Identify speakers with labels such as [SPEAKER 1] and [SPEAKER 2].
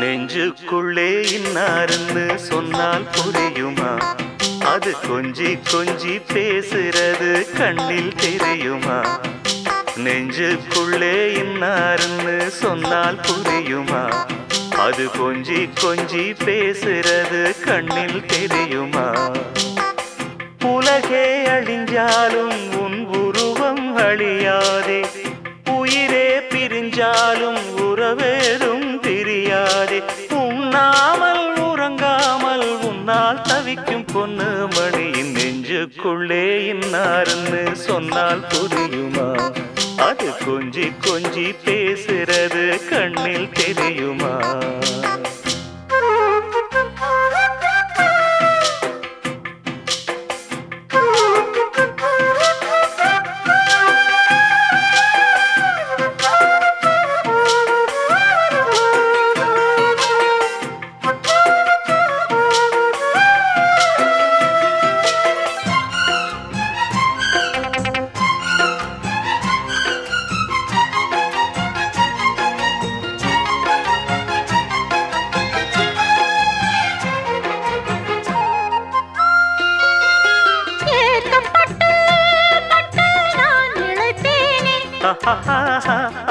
[SPEAKER 1] நெஞ்சுக்குள்ளே இன்னாருன்னு சொன்னால் புரியுமா? அது கொஞ்சி கொஞ்சி பேசுறது கண்ணில் தெரியுமா? நெஞ்சுக்குள்ளே இன்னாருன்னு சொன்னால் புரியுமா? அது கொஞ்சி கொஞ்சி பேசுறது கண்ணில் தெரியுமா? உலகே அழிஞ்சாலும் உன் உருவம் அழியாதே. உயிரே பிரிஞ்சாலும் உறவேறும் தெரியாதே உண்ணாமல் உறங்காமல் உன்னால் தவிக்கும் பொண்ணு மணியின் நெஞ்சுக்குள்ளே இன்னாருன்னு சொன்னால் புரியுமா? அது கொஞ்சி கொஞ்சி பேசுறது கண்ணில் தெரியுமா? ha ha ha